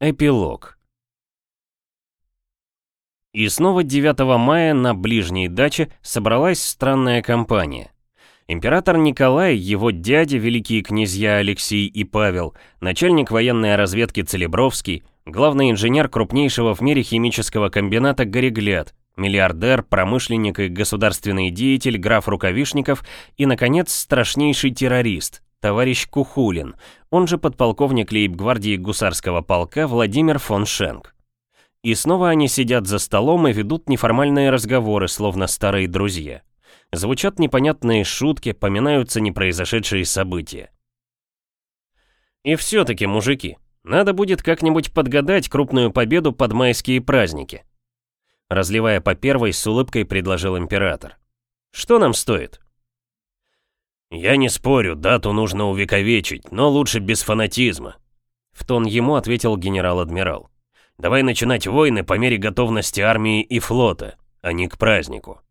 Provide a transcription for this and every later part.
Эпилог И снова 9 мая на ближней даче собралась странная компания. Император Николай, его дядя, великие князья Алексей и Павел, начальник военной разведки Целебровский, главный инженер крупнейшего в мире химического комбината Горегляд, миллиардер, промышленник и государственный деятель граф Рукавишников и, наконец, страшнейший террорист, товарищ Кухулин, он же подполковник лейб-гвардии гусарского полка Владимир фон Шенк. И снова они сидят за столом и ведут неформальные разговоры, словно старые друзья. Звучат непонятные шутки, поминаются непроизошедшие события. И все-таки, мужики, надо будет как-нибудь подгадать крупную победу под майские праздники. Разливая по первой, с улыбкой предложил император. Что нам стоит? «Я не спорю, дату нужно увековечить, но лучше без фанатизма», — в тон ему ответил генерал-адмирал. «Давай начинать войны по мере готовности армии и флота, а не к празднику».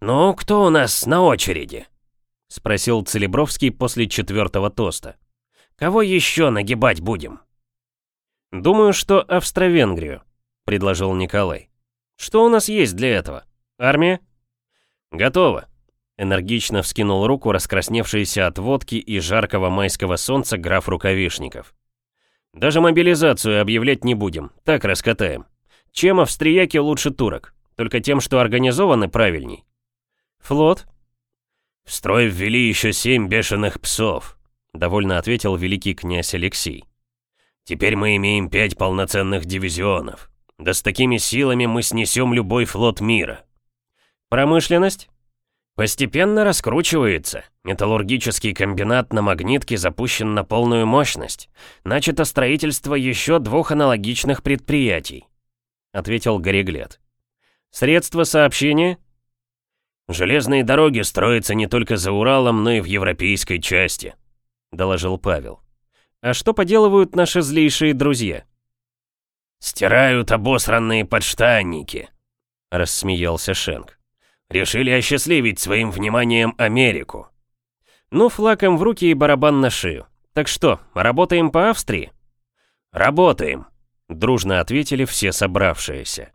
«Ну, кто у нас на очереди?» — спросил Целебровский после четвертого тоста. «Кого еще нагибать будем?» «Думаю, что Австро-Венгрию», — предложил Николай. «Что у нас есть для этого? Армия?» «Готово», — энергично вскинул руку раскрасневшийся от водки и жаркого майского солнца граф Рукавишников. «Даже мобилизацию объявлять не будем, так раскатаем. Чем австрияки лучше турок? Только тем, что организованы правильней. «Флот?» «В строй ввели еще семь бешеных псов», — довольно ответил великий князь Алексей. «Теперь мы имеем пять полноценных дивизионов. Да с такими силами мы снесем любой флот мира». «Промышленность?» «Постепенно раскручивается. Металлургический комбинат на Магнитке запущен на полную мощность. Начато строительство еще двух аналогичных предприятий», — ответил Гореглет. «Средства сообщения?» «Железные дороги строятся не только за Уралом, но и в европейской части», — доложил Павел. «А что поделывают наши злейшие друзья?» «Стирают обосранные подштанники», — рассмеялся Шенк. «Решили осчастливить своим вниманием Америку». «Ну, флаком в руки и барабан на шею. Так что, работаем по Австрии?» «Работаем», — дружно ответили все собравшиеся.